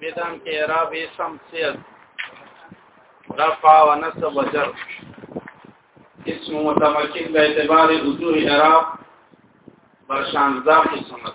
بدام کې اعراب اسم سیل رفع و نصب و جر اسم متمکن به اعتبار حضور اعراب برشان ذات سمت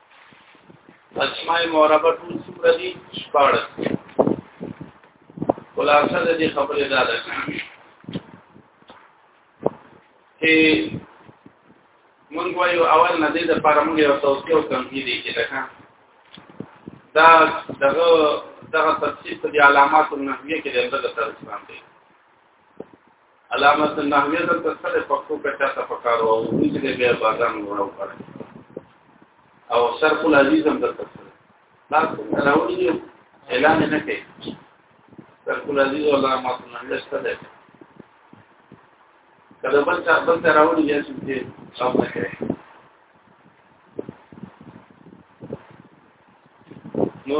اسماء معربه ټول څومره دي شپاړس خلاصه د دې خبرې دا ده چې مونږ وایو اول نه دې د لپاره مونږ یو توصیه او تنبیه دي چې لکه دا دغه دغه تفصیل په علامات النحویه کې د درس باندې علامه النحوی د تسره پښتو کچا ته پکار او موږ دې بیا بازار وراو کړ او شرق العزیز هم د تسره دا راوړي اعلان نه کوي شرق العزیز ولا ما څنګه ستده کله بل څه بل څه راوړي یا چې څه نه کوي نو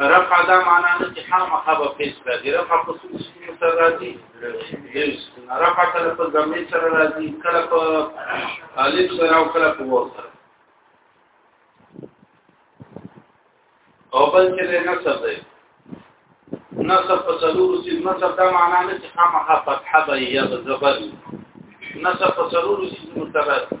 رفع دا معنا نه چې هر مخابه پیس راځي رفع په څو شي سره راځي رفع کله په ضمیر سره راځي کله په الف سره او کله په واو سره او بل چې نصب دی نصب په څلور سي نصب دا معنا نه چې هر مخابه فتحه به یا زبر نصب په څلور سي مترات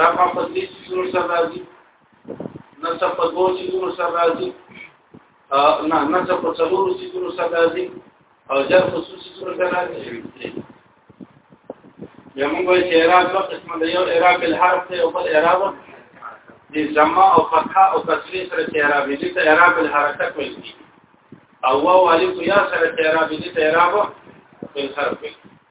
رفع په دې څیر سره راځي نصب په دوه څیر سره راځي نه نصب په څلور څیر سره راځي او جر په څو څیر سره راځي بیا موږ وایو چې اعراب په قسم دی یو اعراب الحرف دی او بل اعراب د جمع او فتحه او کسره سره چې اعراب دي ته اعراب الحرکت وایي او واو الف یا سره اعراب دي ته اعراب الحرف وایي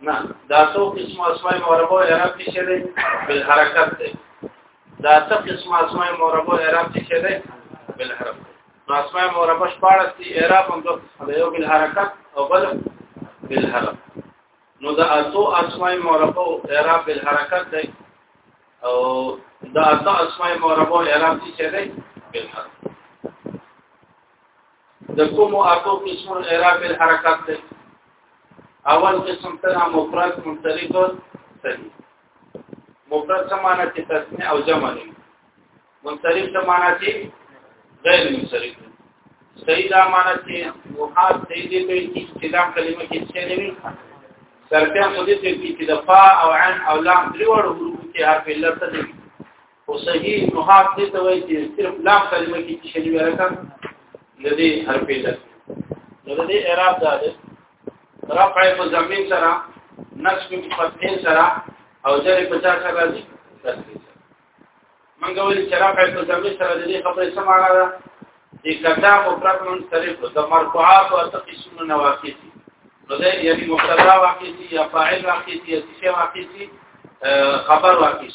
نه دا څو قسم اسماء مربوع اعراب کې شه دي بل حرکت دي دا څو قسم اسماء مربوع اعراب کې شه دي بل حرف نو اسماء مربوع شپارس دي اعراب هم د یو بل حرکت او بل بل حرف نو دا اتو اسماء مربوع اعراب بل حرکت دي او دا اتو اسماء مربوع اعراب کې شه دي بل حرف د کوم اټو قسم اعراب الحرکات دی اول قسم تنا مفرد منطلق سری مفرد سمانه چې تسنیه او جمع دی منطلق سمانه چې غیر منطلق صحیح دا معنی چې وحاد دې دې په استلام کلمه کې څه نه وي سرته خو دې چې د فا او عن او لام دریوړو حروف کې حرف علت دی او صحیح محاق دې ته وایي چې صرف لام کلمه کې چې شنی ورکا لدی هر پیدا نو دې اعراب دا ده رفع په زمين سره نصب په فتحه سره او جر په چا سره راځي منګه ولې چې رفع په زمين سره دې خبره سماړه ده دې کدا مفرد من صرف د مرفوعات او تقسیم نواقص نو دې یعنی مبتدا واقع دي یا فاعل واقع دي یا شی واقع دي خبر واقع دي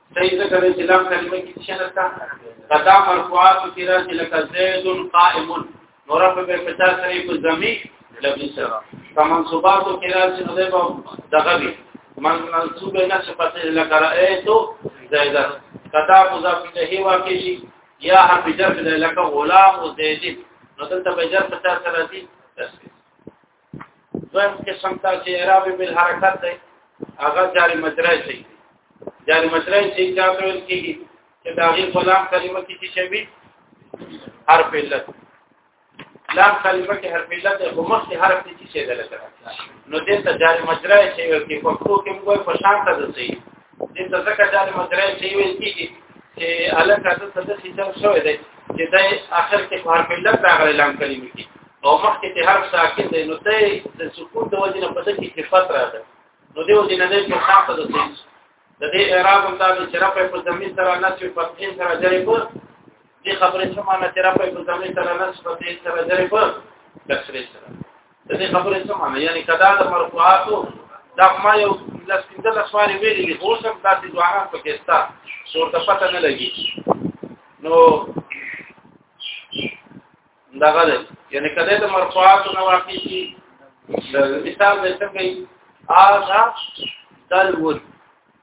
صحیح څه کوي چې لام کلمه کې څه نشته قدا مرفوعات کې راځي لکه زید قائم نور په پچا سره په زمي لفظ سره فمنصوبات کې راځي نو دغه دغه وي من منصوب نه چې پته لکه رايتو زید قدا مضاف الیه واقع شي یا حرف جر لکه غلام او زید نو دلته به جر پچا سره دي دویم قسم ته چې اعراب بالحرکت دی هغه جاری مجرای شي جاری مجرای شي چې تاسو ویل کیږي چې دا غي غلام کلمه کې چې شوی حرف علت لام کلمه کې حرف علت او مخکې حرف کې چې شی دلته نو دې ته جاری مجرای شي او کې پښتو کې موږ په شان ته دسي دې ته ځکه دا د مدرسې چې ویل کېږي چې الګ کاته څه د سیستم شوې ده چې دا اخر کې په هر ملت راغلي لام کلمې کې او مخکې ته هر ساکن دی نو ته د سکون د وجې نه پدې کې صفات راځي نو دې وجې نه دې په خاص د سیس د دې اعراب هم دا چې رفع په زمين سره نه چې په تین سره جری په دې خبرې چې معنی چې رفع په زمين سره نه چې په تین سره جری په تکسر سره د دې خبرې څه معنی یعنی کدا د مرفوعاتو دا ما یو لس پنځه لس وارې ویلې دي خو سم داسې ځوانان پکې ستا څور ته پته نه لګي نو دا غلط یعنی کله د مرفوعات نو واقع شي د مثال د څنګه اذا دلول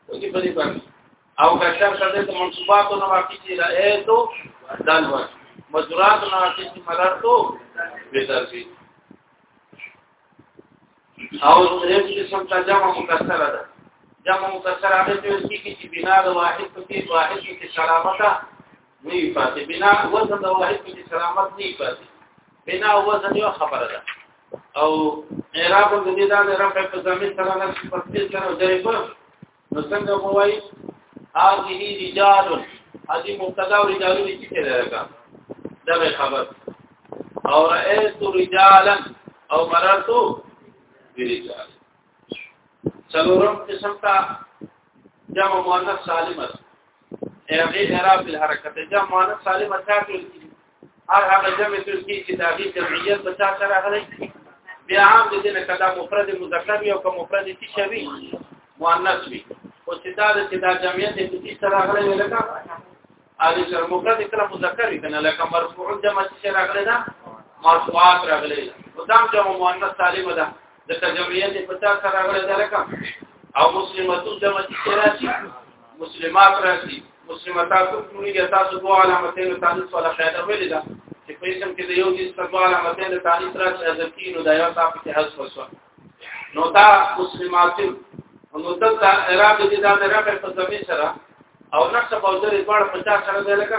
وږي په دې باندې او کشر کده د منصوبات نو واقع دي رايتو دال ور مزرات نو واقع دي مراتو بيترسي او دریم قسم ته جمع مکسر ده جمع مکسر هغه ته ویل کیږي چې بنا د واحد په کې واحد کې سلامت نه پاتې بنا وزن د واحد کې سلامت نه پاتې بنا وزن یو خبره ده او اعراب د دې د رفع په ضمیر سره نه په تفصیل سره درې په نو څنګه مو وایي هغه رجال هذه مبتدا او رجال دي چې لرګه دا به خبر او رأيت رجالا او مررت برجال څلورم قسم ته جمع مؤنث سالم هغه اعراب الحرکت جمع مؤنث سالم ته ټول هر هغه جمع تسکی چې د هغې جمعیت په چا سره راغلی بیا عام د دې نه کدا مفرد مذکر وي او که مفرد تی شوي مؤنث وي او چې دا چې دا جمعیت د تی سره راغلی وي لکه علي سره مفرد کله مذکر وي کنه لکه مرفوع جمع چې راغلی دا مرفوعات راغلی او دا جمع مؤنث طالب ده ځکه جمعیت په تا سره راغلی دا رقم او مسلمتون جمع دي راشي مسلمات راشي مسلمتات ټولې تاسو دوه علامتین تاسو ولا فائدہ ویل دا چې په اسم کې د یو دي څه دوه علامتین تاسو راشي حذف کین نو دا یو تاسو کې حذف وسو نو دا مسلماتون نو دا اعراب دي دا نه راغلی په زمين سره او نقص په ځای په 50 سره دی لکه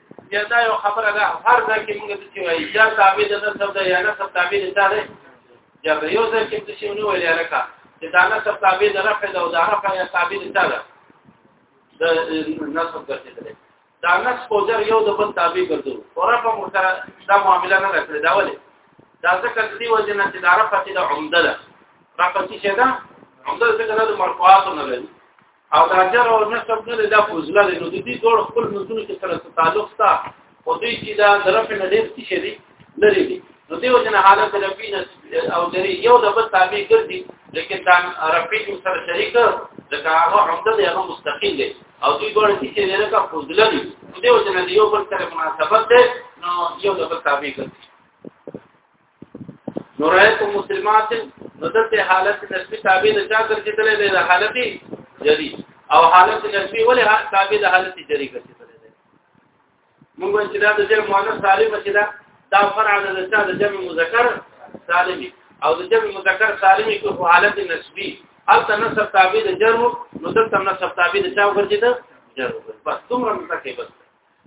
یا دا یو خبره ده هر ځای کې موږ څه وایي یا تابع د نسب ده یا نسب تابع د چا ده یا به یو ځای کې څه شي نو ویل لکه چې دا نسب تابع د رفع ده او دا رفع یا تابع د چا ده د نسب ګرځېدل دا نسب او جر یو د بل تابع ګرځو او رفع مو سره دا معامله نه راځي دا ولې دا ځکه چې وجه نه چې دا رفع چې د عمده ده رفع چې ده عمده ځکه نه د مرفوعات نه لري او دا جر او نصب نه دا فضله ده نو د دې ټول خپل منځونو کې سره تعلق تا او دې چې دا طرف نه ډېر څه شي دي لري دي نو دې وجنه حالت رفی او درې یو د بل تابع ګرځي لیکن دا رفی چې سره شریک ځکه هغه عمده دی هغه مستقیل دی او دوی ګور دي چې نه کا فضله دي دې وجنه یو بل سره مناسبت ده نو یو د بل تابع ګرځي نورایت مسلمات نو د حالت نسبی تابع د چا ګرځیدلې ده د حالت جری او حالت نسبی ولې حالت تابع د حالت جری ګرځیدلې ده موږ چې دا د جمع مؤنث سالم چې دا دا فرع د چا د جمع مذکر سالم او د جمع مذکر سالم په حالت نسبی البته نسب تابع د جر نو د نسب تابع د چا ګرځیدل جر بس څومره متکې بس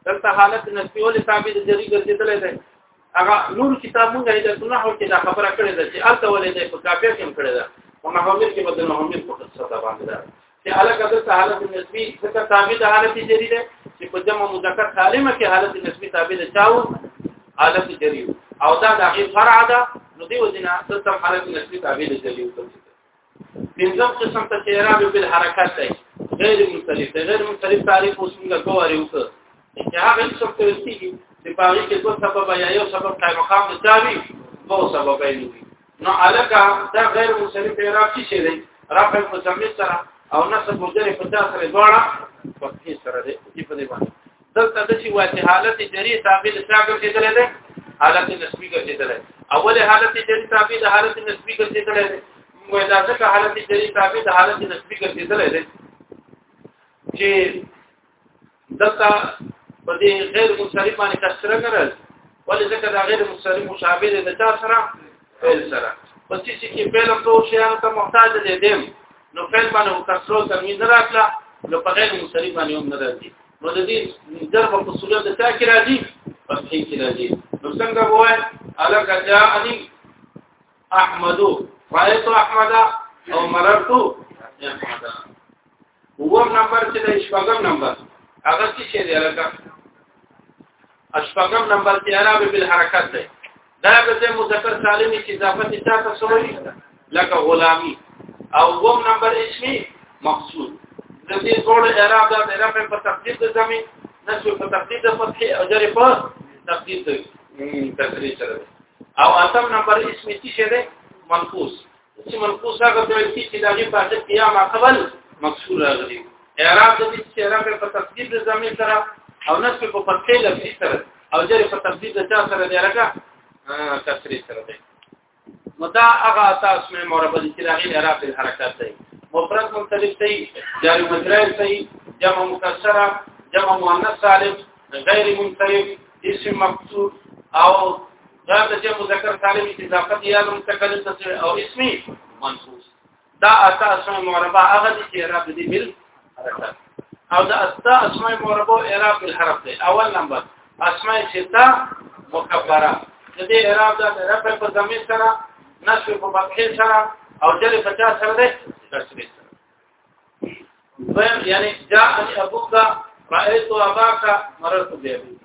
دلته حالت نفي ولې تابع د جری ګرځیدل دی هغه نور کتاب مونږه د سنه هو کې دا خبره کړې ده چې الته ولې د په کافي کې کړې ده او محمد کې بدل محمد په قصه ده باندې ده چې علاقه د حالت نسبی څخه تابع د حالت جری ده چې په جمع مذکر سالمه کې حالت نسبی تابع ده چاو حالت جری او دا د هغه فرع ده نو دی وزنه ستم حالت نسبی تابع ده جری پنځم قسم ته چې اعراب بل حرکت دی غیر منصرف دی غیر منصرف تعریف اوس موږ کواري وکړ چې هغه څه څه کوي چې باغی کې دوه سبب یا یو سبب قائم مقام نه چاوي دوه سبب یې دي نو الکه دا غیر منصرف اعراب څه شي دی رفع مجمع سره او نصب مجرد په تاسو سره دواړه په کې سره دی په دې باندې دلته د چې واته حالت جری تابع لساګه کېدل دي حالت نسبی ګرځیدل اوله حالت جری تابع د حالت نسبی ګرځیدل دي موږ دا ځکه حالت جری تابع د حالت نسبی ګرځیدل دي چې دلته په دې غیر منصرف باندې کسره کړل ولې ځکه دا غیر منصرف مشابه دي د چا سره فعل سره پس چې کې فعل هم ټول شیانو ته محتاج دي دیم نو فعل باندې کسره تنوین راکړه نو په غیر منصرف باندې هم نه راځي نو د دې مصدر په اصول د تا کې راځي په کې کې راځي نو څنګه وای الک جاءني احمد رايت احمد او مررت احمد هو نمبر چې د شپږم نمبر هغه څه چې دی الک اشفاقم نمبر 13 به بل حرکت ده دا به زه مذکر سالم چې اضافه دي تاسو سوي لکه غلامی او وم نمبر اسمی مقصود د دې ټول اعراب دا د رفع په تقدیر د زمي نسو په تقدیر د فتح او جر په تقدیر د تقدیر سره او اتم نمبر اسمی څه ده منقوص چې منقوص هغه ته ویل کېږي چې دا غي په اخر کې یا ما قبل مکسور راغلي اعراب د دې چې اعراب په تقدیر د زمين سره او نصب په فتحې لفظي سره او جری په تقدیر د چا سره دی راکا کسرې سره دی مدا هغه اساس مې مربع دي چې دا غي اعراب د حرکت دی مفرد مختلف دی جاری مجرد دی جمع مکسره جمع مؤنث سالم غیر منصرف اسم مقصود او دا د جمع مذکر سالم اضافت یا متکلم تصریح او اسمی منصوص دا اتا اسماء مربع هغه دي چې اعراب دي بل حرکت او دا اتا اسماء مربع اعراب بل حرف دی اول نمبر اسماء ستا مکبره د دې اعراب د رب په ضمیر سره نصب په فتحه سره او جل په چا سره دی تسبیح سره یعنی جاء ابوک رأيت اباک مررت بأبيك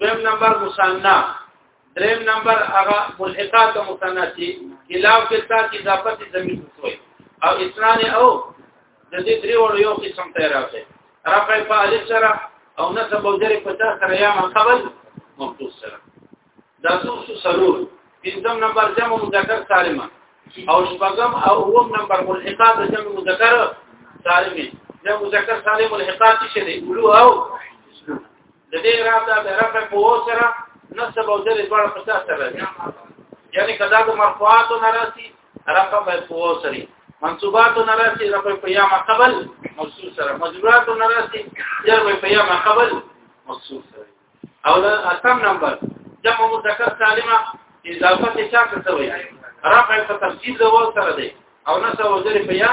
دویم نمبر مصنع دریم نمبر هغه ملحقات مصنع چې خلاف کې تا چې اضافه دي زمين وسوي او اسنان او د دې درې وړو یو قسم ته راځي رفع په الف سره او نسب او جر په تا سره یا مقبل مخصوص سره دا څو سرور پنځم نمبر جمع مذکر سالمه او شپږم او اوم نمبر ملحقات جمع مذکر سالمه جمع مذکر سالم ملحقات څه دي اولو او د دې اعراب دا د رفع په و سره نسب او جر دواړه په تاسو سره دي یعنی کدا د مرفوعات نه راځي رفع په و سره منصوبات نه راځي رفع په یا مقبل موصول سره مجرورات نه راځي جر په یا مقبل موصول سره او دا اتم نمبر جمع مذکر سالمه اضافه څه چا څه وي رفع په تفصیل د و سره دی او نسب او جر په یا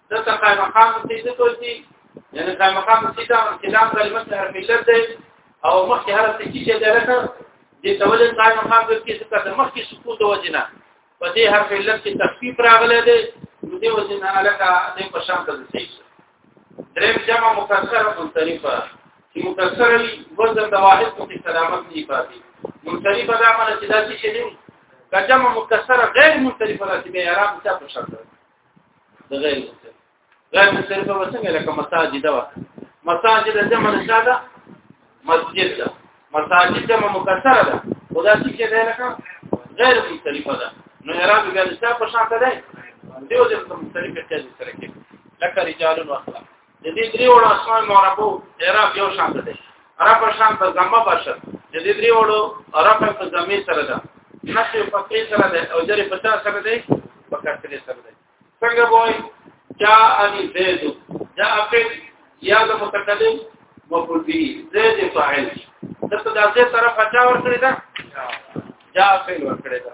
دا ته قائم مقام څه څه کوي یعنی قائم مقام څه دا کلام کلمه حرف شرط دی او مخکې هر څه چې دی لکه د تول قائم مقام د کې څه د مخکې سکوت وجنه په دې حرف علت کې تخفیف راغلی دی نو دې وجنه لکه دې په شان ته ځي دریم جمع مکسره منطلقه چې مکسره وي وزن د واحد په سلامت نه پاتې منطلقه دا معنی چې دا چې دې کجمه مکسره غیر منطلقه چې به اعراب څه په شان ده د غیر مصرف غیر مصرف په څنګه لکه مساجد وا مساجد د جمع نشاده مسجد ده مساجد جمع مکسره ده خدا چې کې ده لکه غیر مصرف ده نو اعراب بیا د شاپ په شان ده دیو د مصرف کې ذکر کې لکه رجال واخلاق د دې درې وړو اسماء معربو اعراب یو شان دی رفع شان په ضمه بشر د دې درې وړو رفع په ضمه سره ده نفي په کې سره ده او جری په تا سره ده په کثرې سره ده څنګه وای جاء ان زید جاء فعل یا د متکلم مفعول به زید فاعل دته د زید طرف اچا ورکړی ده جاء فعل ورکړی ده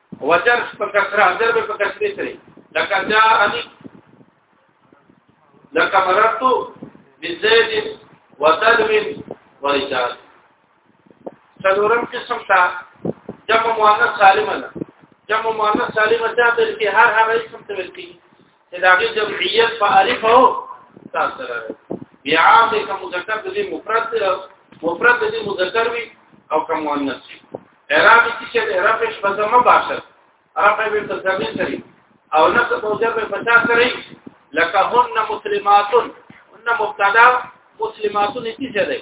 وجر په کثره اجر په کثره سره لکه جا علي لکه مرتو بزيد وتدم ورجال څلورم قسم تا جمع مؤنث سالمه جمع مؤنث سالمه ته د هر هغه اسم ته ورکی چې دا غي جمعیت په الف او تاسو سره بیا عام دې کوم مذکر دې مفرد مفرد دې مذکر وي او کوم مؤنث وي اعراب چې اعراب یې په زمه باشد عرب به په زمين سره او نفس او جر په پچا سره لکه هن مسلماتن هن مبتدا مسلماتن چې ده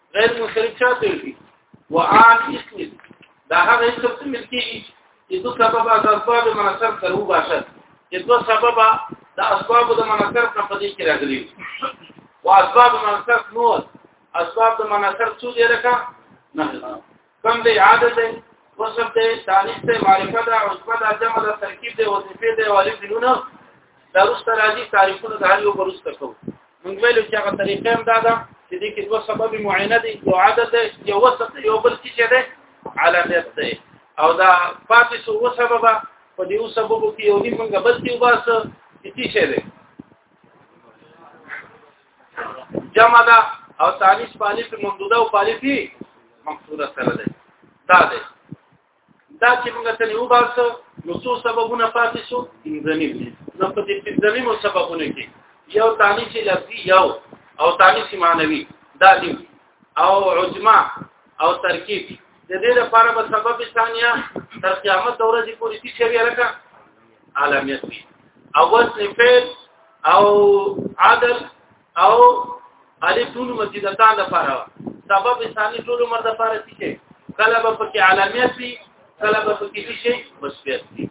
غیر منصرف چا ته وي وعام اسم دا هغه اسم څه ملکی چې دو سبب از اسباب منصرف تر و باشد چې دو سبب د اسباب د منصرف نه پدې کې راغلي او اسباب منصرف نو اسباب د منصرف څو دي لکه نه کم دی عادت دی وصف دی تانیث دی معرفه ده عصبه ده جمع ده ترکیب دی وظیفه دی والف دی نونه دا رسته راځي تعریفونه د هر یو برسته کوو موږ ویلو چې هغه طریقې هم دا ده چې دې کې دوه سبب معینه دي یو عادت دی یو وصف دی یو بل څه دی علامت دی او دا پاتې سو سبب په دې سبب کې یو دې موږ بل څه وباسه چې څه دی جمع ده او تانیث په الف ممدوده او په الف مقصوره سره ده دا ده دا چې موږ ته یو باسو نو څو سببونه پاتې شو انځنی نو په دې پنځمي مو سببونه کې یو تانیث لفظي یو او تانیث معنوي دا دي او عجمه او ترکیب د دې لپاره به سبب ثانیه تر قیامت ورځې پورې چې ویل کړه عالم يسمي او وزن فعل او عدل او الف ټول مزیدتان لپاره سبب ثاني ټول عمر د لپاره چې کله به پکې عالمیت وي کله به پکې شي مثبت وي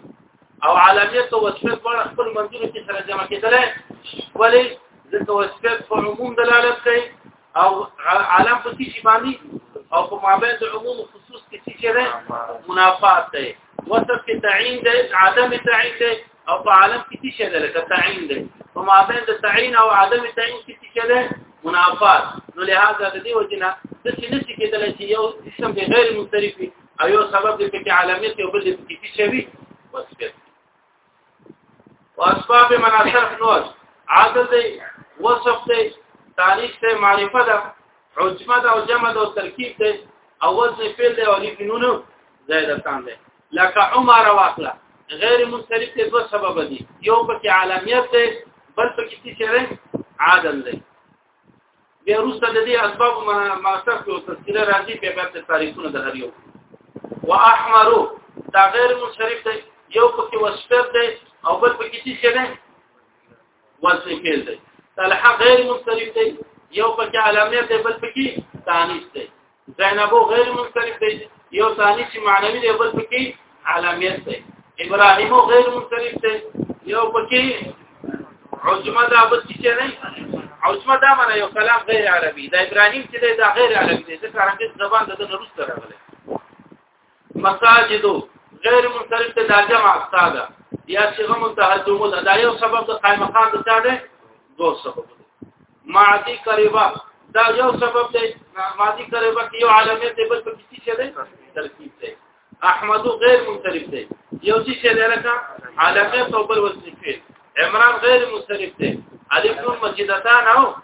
او عالمیت او وصفیت په خپل منظور کې سره جمع کېدل ولې ځکه وصفیت په عموم دلالت کوي او عالم په شي باندې او په مابین د عموم خصوص کې چې منافات ده وصف کې تعین دی عدم تعین دی او په عالم کې څه شی دی لکه تعین دی په مابین د تعین او عدم تعین کې څه شی دی منافات نو لهدا د دې وجنه د څه نشي کېدل چې یو اسم به غیر مختلف او یو سبب دې کې عالمیت او بل دې کې څه شی وي وصف واسباب مناسب نوز عادل دی وصف دی تاریخ دی معرفه ده عجمه ده او جمع ده او ترکیب ده او وزن فعل ده او لیف نونو زائدتان ده لکه عمر واخلا غیر منصرف ته دوه سبب دي یو پکې عالمیت ده بل پکې څه عادل ده بیا وروسته د دې اسباب ما ما تاسو او تذکره راځي په باب د تاریخونو د هر یو واحمرو دا غیر منصرف دی یو پکې وسپر دی او بل پکې څه دی وزن فعل دی تلحق غیر منصرف دی یو پکې علامه دی بل پکې تانیث دی زینبو غیر منصرف دی یو ثاني چې معنوي دی بل پکې عالمیت دی ابراهیمو غیر منصرف دی یو پکې عجمه دا بل چې نه عجمه دا معنی یو کلام غیر عربي دا ابراهیم چې دا غیر عربي دی ځکه عربي زبان د دغه روس سره غلي مساجد غیر منصرف ته دا جمع استاده یا صيغه متهجمه ده دا یو سبب د قائم مقام د چا ده دو سبب ده معادی قریبا دا یو سبب ده معادی قریبا کې یو علامه ده بل په کسی شه ده ترکیب ده احمد غیر منصرف ده یو څه شه ده لکه علامه تو بل وصفه عمران غیر منصرف ده الف نون مجدتان او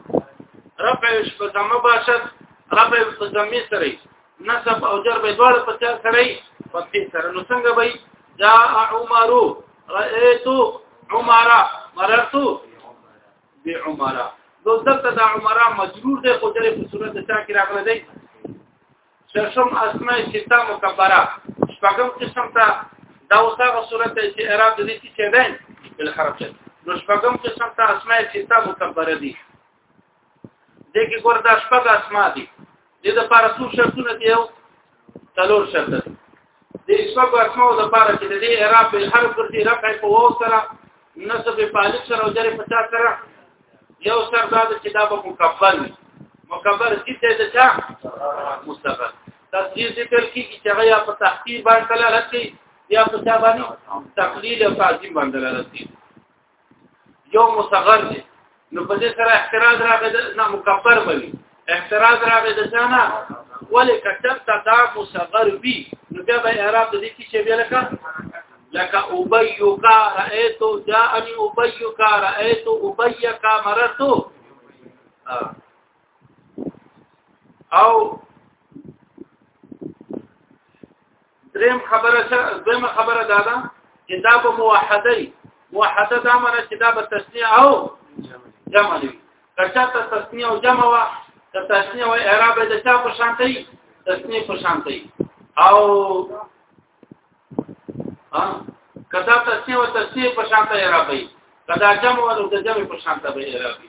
رفع شبه مباشر رفع په ضمیر سره نسب او جر به دواړه په چا سره وي په دې سره نو څنګه وي جاء عمر رأيت عمر مررت بعمر نو دلته د عمر مجرور دی خو درې په صورت چا کې راغلی دی ششم اسماء ستا مکبره شپږم قسم ته دا اوسه صورت چې اعراب دې چې دی بل حرف نو شپږم قسم ته اسماء ستا مکبره دي دې کې ګور دا شپږ اسما دي دې د پاره څو شرطونه دي او څلور شرط دي دې شپږ اسما د پاره چې دې اعراب په حرف ورته رفع په واو سره نصب په الف سره او جر په تا سره یو سر دا چې دا به مکبل مکبر چې ته د چا مستقر تصغیر ذکر کی چې هغه یا په تحقیر باندې دلالت کوي یا په چا باندې تقلیل او تعظیم باندې دلالت کوي یو مصغر دی نو په دې سره احتراز راغی نه مکبر بلی احتراز راغی د ځانه ولې کتب تا دا مصغر وی نو بیا به اعراب د دې کې چې بیا لکه لك أبيك رأيت جاءني أبيك رأيت أبيك مررت أو دریم خبره دریم خبره دا ده چې دا به موحده موحده دا معنی چې دا به تسنیه او جمع دی کچا ته تسنیه او جمع وا ته تسنیه او اعراب د چا په شان دی تسنیه په شان دی او ها کدا تسنیه او تسنیه په شان دی اعراب دی کدا جمع او د جمع په شان دی اعراب دی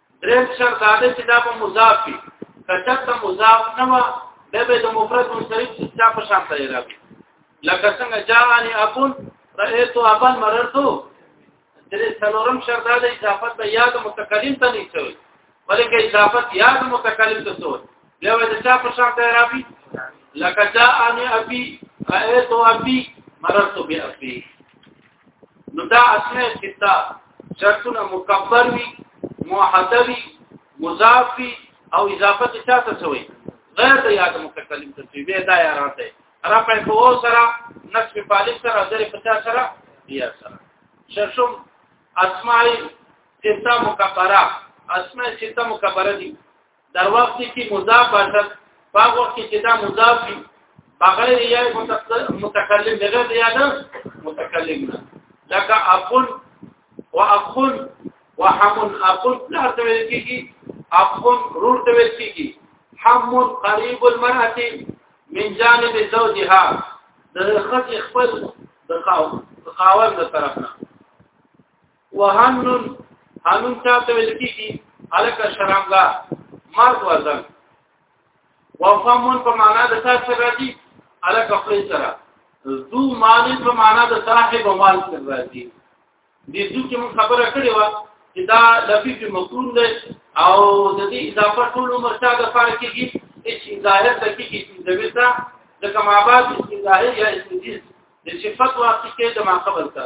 دریم شرط دا دی چې دا به مضاف وي کچا ته مضاف نه و دا به د مفرد منصرف څخه په شان ته راغلی لکه څنګه جاءني ابون رأيت ابن مررت درې څلورم شرط دا دی اضافت به یاد متکلم ته نه شوی بلکې اضافت یاد متکلم ته شوی دا به د چا په شان ته راغلی لکه جاءني ابي رأيت ابي مررت بأبي نو دا اسمه ستا شرطونه مکبر وي محدوي مضافي او اضافه چا ته شوی غیر د یاد متکلم ته شوی به دا یا راته را په فو سره نصب فالف سره در په چا سره یا سره شرشم اسماء ستا مکبره اسماء ستا مکبره دي در وخت کې مضاف باشد په وخت کې چې دا مضاف وي بغیر یا متکلم بغیر یا نه متکلم نه لکه اقل واقل وحمن اقل لا ته ویل کېږي اقل رور ته ویل کېږي حم قريب المرأه من جانب زوجها د خځې خپل د خاوند طرف نه وهنن هنن چاته ویل کیږي الک شرمګا مرد وزن وفهمون په معنا د څه سره راځي الک خپل سره ذو مال په معنا د صاحب مال سره راځي د ذو کې موږ خبره کړې و چې دا لفظ مقرون دی او د دې اضافه ټول عمر څخه د فرق کیږي چې ظاهر ته کیږي چې د وسا د کمابات ظاهر یا اسم جنس د صفات واقع کې د ما قبل ته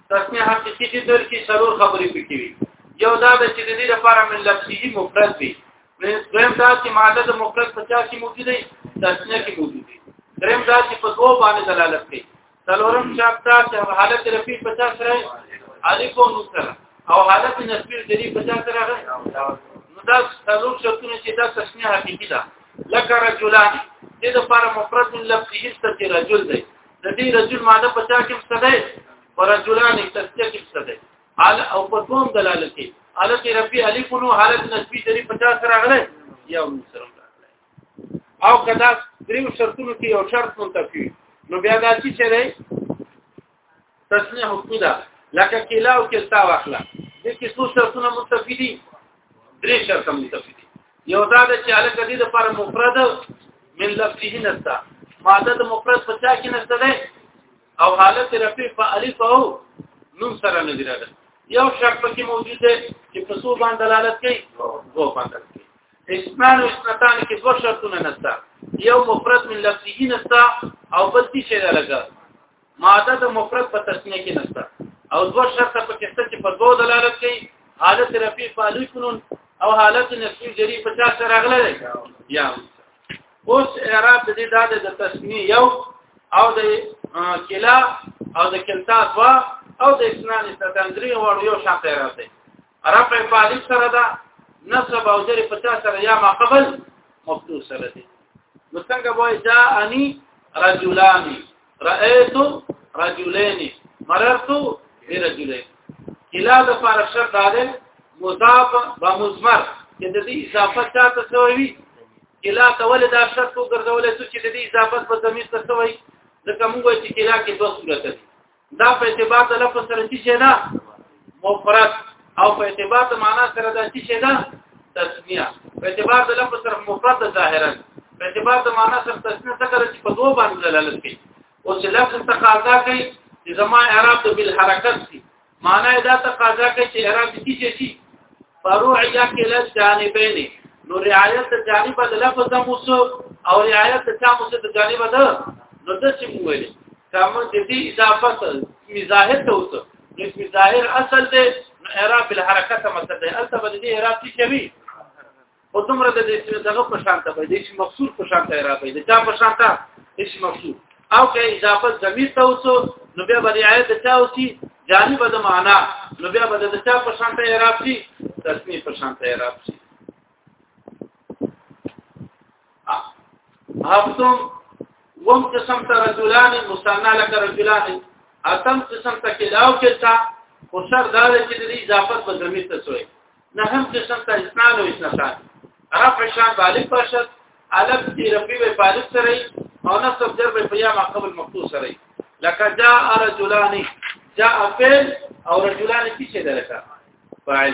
تسنیه حقیقي چې در کې څلور خبرې پکې وي یو دا د چې د دې لپاره من لفظي مفرد وي دویم دا چې ماده د مفرد په چا کې موجود دی تسنیه کې موجود دی دریم دا چې په دوه باندې دلالت کوي څلورم شابتا چې حالت رفیع په چا سره الف او نون سره او حالت نسبی د دې په چا سره نو دا څلور شرطونه چې دا تسنیه حقیقي ده لکه رجلان دې لپاره مفرد لفظي هیڅ ته رجل دی د دې رجل ماده په چا کې څه ده ورجلان تسکیه کې څه ده حال او په دوم دلالت کې حالت ربي الف نو حالت نسبی دری په چا سره غله یو سره او کدا دریو شرطونو کې یو شرط منتفي نو بیا دا چې چره تسنیه حکمی ده لکه کلا او کلتا واخله د کې څو شرطونه منتفي دي درې شرط منتفي دي یو دا چې الک دې د پر مفرد من لفظه نستا ماده د مفرد په چا کې نسته ده او حالت رفیع په الف او نون سره نه دی راغلی یو شرط پکې موجود دی چې په څو باندې دلالت کوي دوه باندې کوي اسمان او اسنتان کې دوه شرطونه نسته یو مفرد من لفظه نستا او بل څه شی لګا ماده د مفرد په تسنیه کې نشته او دوه شرط په کې ست چې په دوه دلالت کوي حالت رفیع په الف نون او حالت نسبی جری په چا سره راغله یا اوس اعراب د دې داد د تسنیه یو او د کلا او د کلتا دوا او د اسنان استدندری او یو شرط اعراب دی رفع په الف سره ده نصب او جری په چا سره یا ما قبل مفتوح سره دی نو څنګه وای جاءنی رجلان رأيت رجلين مررت برجلين کلا د فار شرط ده مضاف با مزمر چې د دې اضافه چاته شوی کلا ته ول دا شرط وګرځول چې د دې اضافه په زمين ته شوی ځکه موږ چې کلا کې دوه صورت دي دا په اعتبار د لفظ سره چې نه مفرد او په اعتبار د معنا سره د څه شي ده تسمیه په اعتبار د لفظ سره مفرد ظاهرا په اعتبار د معنا سره تسمیه څه کوي چې په دوه باندې دلالت کوي او چې لفظ تقاضا کوي چې زما اعراب د بل حرکت دي معنا دا تقاضا کوي چې اعراب دي چې شي فروع یا کله جانبین نو رعایت د جانب د لفظ د موصوف او رعایت د چا موصوف د جانب د نو د څه ویل کامه د دې اضافه مزاحت ته اسم ظاهر اصل دی نو اعراب بالحرکت مصدر دی البته به دې اعراب څه شوی او دومره د دې دغه په شان ته به دې چې مقصور په شان ته اعراب دی دا په شان ته اسم مقصور او که اضافه ضمیر ته اوسو نو بیا به آیت ته اوسي جانب د معنا نو بیا به د چا په شان ته اعراب شي تسنی په شان ته اعراب شي هفتم وم قسم ته رجلان مستنا لك رجلان اتم قسم ته کلاو کتا او شر دا چې د اضافت په ضمیر ته سوې نه هم قسم ته اسنان او اسنان رفع شان بالغ پرشد الف دی ربی به بالغ سره او نصب جر به بیا ما قبل مقطوع سره لکه جاء رجلان جاء فعل او رجلان څه شي دلته فاعل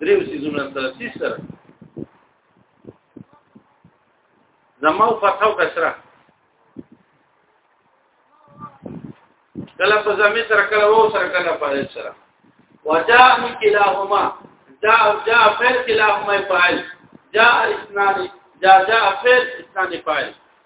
دریو سیزونه سره سیز سره زما او فتح او کسره کله په زمي سره کله وو سره کله په سره وجاء كلاهما جاء جاء فعل كلاهما فاعل جاء اثنان جاء جاء فعل اثنان فاعل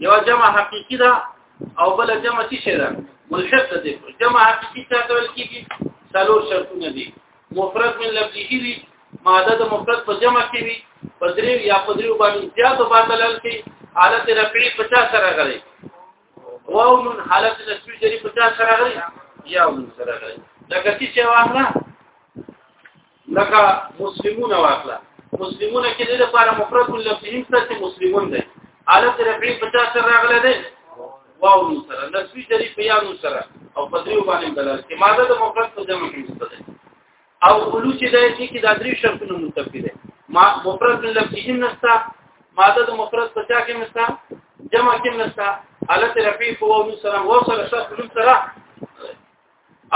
یو جمع حقيقي ده او بل جمع څه شي ده ملحق ده جمع حقيقي څه ډول کیږي څلور شرطونه دي مفرد من لفظه دي ماده د مفرد په جمع کې وي په درې یا په درې باندې زیات باطل کې حالت رفعي 50 سره غلي واو من حالت نسبي جری 50 سره غلي یا من سره غلي لکه چې واخله لکه مسلمون واخله مسلمون کې د لپاره مفرد لفظ انسان چې مسلمون دی حالت رفعي په چا سره راغله ده واو نو سره نسوي جری په یا نو سره او په دریو باندې دلالت کوي ماده د مفرد په جمع کې مستده او اولو چې د دې کې د درې شرطونو متفق دي ما مفرد لفظ انستا ماده د مفرد په چا کې مستا جمع کې مستا حالت رفیع په وو سره وو سره شرط لوم سره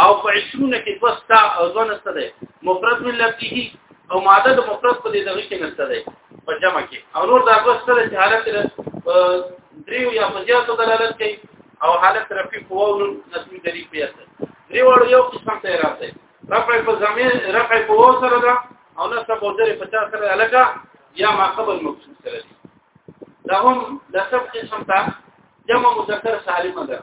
او په 20 کې بس تا او ځو نشته ده مفرد من لفظه او ماده د مفرد په دې دغه کې نشته ده په جمع کې او نور دا بس سره چې حالت دریو یا مزیاتو دلالت کوي او حالت رفیع په وو نسبی دری پیاسه دریو یو قسم ته راځي رفع په زمين رفع په وو سره ده او نسب او درې په چا سره علاقه یا ما قبل مقصود سره دي دا هم د سب قسم ته جمع مذکر سالم ده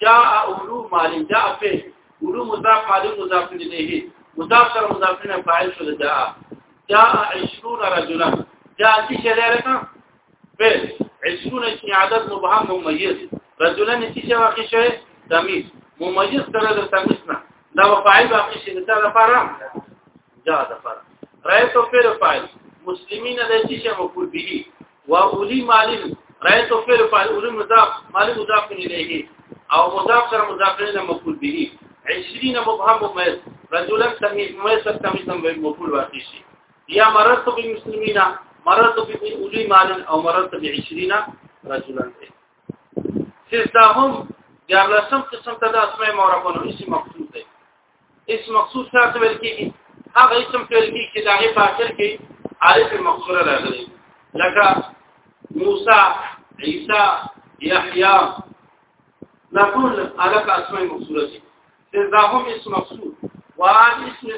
جاء علوم مالی جاء فعل علوم مضاف مالی مضاف الیه مضاف سره مضاف نه فاعل شو جاء جاء 20 رجلا جاء چې شلرکا فعل 20 چې عدد مبهم ممیز رجلا چې شي واقع شي تمیز ممیز سره د تمیز نه دا فاعل واقع شي دا لپاره جاء د لپاره رايته فعل فاعل مسلمین د چې مفعول به واولی مالین رایت او فعل فاعل اولی مضاف مالی مضاف الیه او مضاف سره مضاف الیه مفعول به 20 مبهم ممیز رجلا تمیز ممیز تمیز مفعول واقع شي یا مررت بالمسلمین مررت باولی مالین او مررت ب 20 رجلا سیستهم دیارلسم قسم ته د اسماء معرفونو اسم مقصود دی اسم مخصوص څه ویل کیږي هغه اسم ویل کیږي چې دغه په اخر کې الف مقصوره راغلي لکه موسی عیسی یحیی دا ټول الف اسماء مقصوره دي دا هم اسم مقصور وان اسم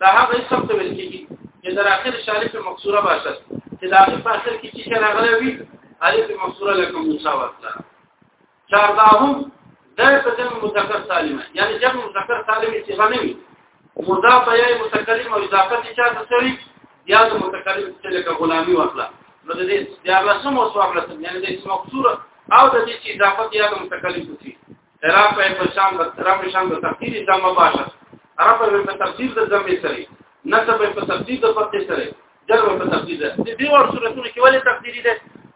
دا هغه اسم ته ویل کیږي چې در اخر شالف مقصوره باشه چې دا په اخر کې چې راغلي وي الف مقصوره لکه موسی ورته چارباهم دا په جمع مذکر سالم یعنی جمع مذکر سالم صيغه نه وي مضاف یا متکلم او اضافه چې چا تسری یا د متکلم چې لکه غلامی واخلا نو د دې یا رسم او سواب رسم یعنی د اسم مقصور او د دې چې اضافه یا د متکلم تسری را په پرشان د را په شان د تفسیر د مباشر را په تفسیر د ځمې سره نسب په تفسیر د پرته سره جر ورته تقدیر ده د دې ور صورتونو کې ولې تقدیری ده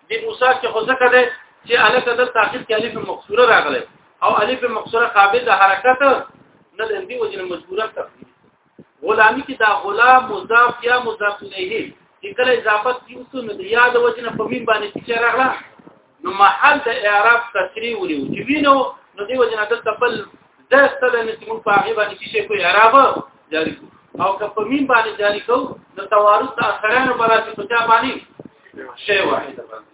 د موسی کې خو ځکه ده چې الک د تاخير کې الف مقصوره راغله او الف مقصوره قابل د حرکت نه د دې وجه مجبوره تقدیر غلامی کې دا غلام مضاف یا مضاف الیه چې کله اضافت کیږي نو د یاد وجه نه په مين باندې چې راغله نو محل د اعراب تسریع ولې چې وینو نو دی وجنه دلته بل د ستل نه چې موږ په هغه باندې چې شي کوی اعراب جاری او که په مين باندې جاری کو نو توارث د اثرانو پر اساس په ځا باندې شی واحد باندې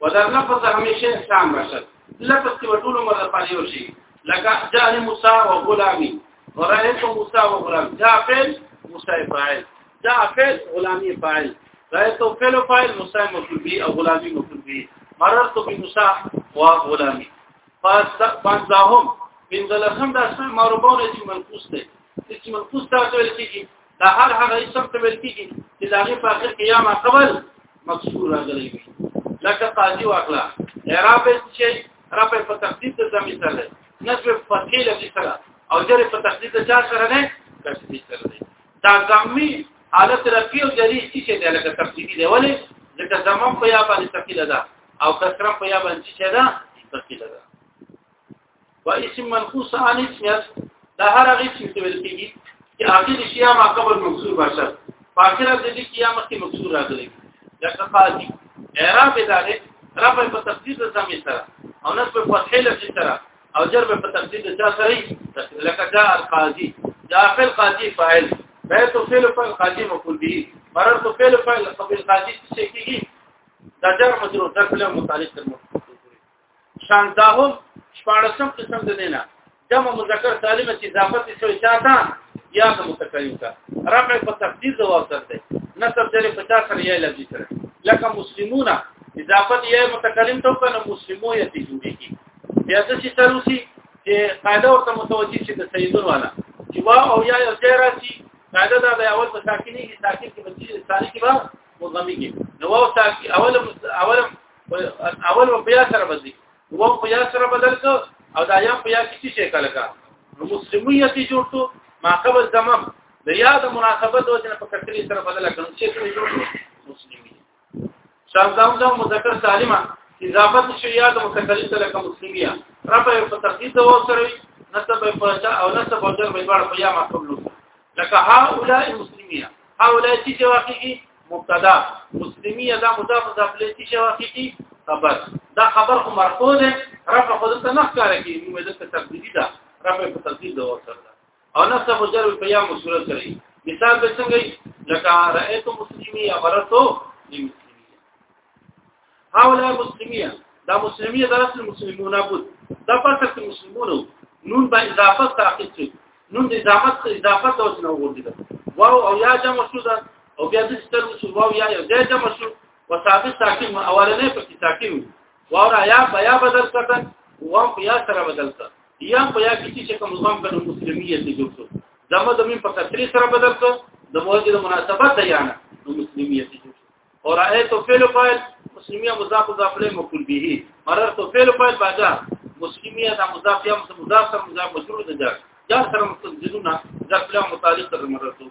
ودر لفظ همیشه انسان باشد لفظ کې ټول عمر لپاره یو شي لکه جاء موسی او غلامي ورایت موسی او غلام جاء فعل موسی فاعل دا فعل غلامی فاعل رايت فعل فاعل موسی مفعول به او غلامی مفعول به مررت بموسی وغلامی فاستقبلهم من ذلهم دا اسم معروفونه چې منقوص دي چې منقوص دا ویل کیږي دا هر هغه اسم ته ویل کیږي چې دا غي په اخر کې یا ما قبل مکسور راغلی وي لکه قاضي واخلا اعراب چې رب په تقدید د زمي سره نسب په فعل کې سره او جر په تقدید د چا سره نه تقدید سره دی دا زمي حالت رفیع او جری چې څه دی لکه تفصیلی دی ولې ځکه زمم په یا باندې ثقيل ده او کثر په یا باندې چې ده ثقيل ده و اسم منقوص عن اسم دا هر هغه چې څه ویل کېږي چې اخر شي ما قبل مکسور بشر فاخر د دې کې یا مخکې مکسور راغلي لکه قاضي اعراب اداره رفع په تفسیر د زمي سره او نصب په فتحه لفظ سره او جر به په تقدیر د چا سره لکه جاء القاضي جاء فعل قاضي فاعل بيت فعل فعل قاضي مفعول به مررت فعل فعل قبل قاضي څه کیږي دا جر مجرور در فعل متعلق تر شان داهم شپارسم قسم د دینه جمع مذکر سالم چې اضافت شوی چاته یا د متکلم کا رفع په تقدیر د واسطه ده نصب جری 50 سره یا لفظ سره لکه مسلمون اضافت یا متکلم ته کنه مسلمو یتی جوړیږي بیا څه چې تروسی چې قاعده ورته متوجي شي د سیدون والا چې وا او یا یو ځای راشي قاعده دا د اول په ساکني کې ساکن کې بچي ثاني کې به مضمي کې نو واو ساکي اول اول اول په یا سره بدلی واو په یا سره بدل کو او دا یا په یا کې څه شي کله کا نو مسلمیت جوړ ته ما قبل زمم د یا د مناسبت وجنه په کثري سره بدل کړم چې څه جوړ مسلمي شانداو دا مذکر سالمه اضافت شي یا د متکلم ته لکه مسلمیا رفع په تقدید او سره نسب په چا او نسب او جر په اړه بیا مطلب لو لکه هؤلاء مسلمیا هؤلاء چې واقعي مبتدا مسلمیا دا مضاف مضاف له چې واقعي خبر دا خبر خو مرفوع ده رفع خو دلته نه ښکاره کیږي موږ دلته تقدیدی ده رفع په تقدید او سره او نفس خو جر القيام صورت سره مثال به څنګه لکه رأيت مسلمي امرته لمسلميه هؤلاء مسلميه دا مسلميه دا اصل مسلمون ابد دا پاتې مسلمون نون به اضافه تعقید شي نون د اضافه اضافه ته وسنه وګورئ واو او یا جمع شو دا او بیا د ستر شو واو یا یا د جمع شو وصابه ساکن اولنې په کې ساکن واو را یا بیا بدل کړه واو بیا سره بدل کړه یا په یا کې چې کوم ځم په مسلمیه کې جوړ شو زمو زمين په کثري سره بدل کړ د موجود مناسبت یا نه نو مسلمیه کې جوړ شو او رايت فعل فاعل مسلمیه مضاف مضاف له مقول به مرر تو فعل فاعل باجا مسلمیه دا مضاف یا مضاف سره مضاف مجرور ده جار جار سره مستجدونه ځکه متعلق تر مرر تو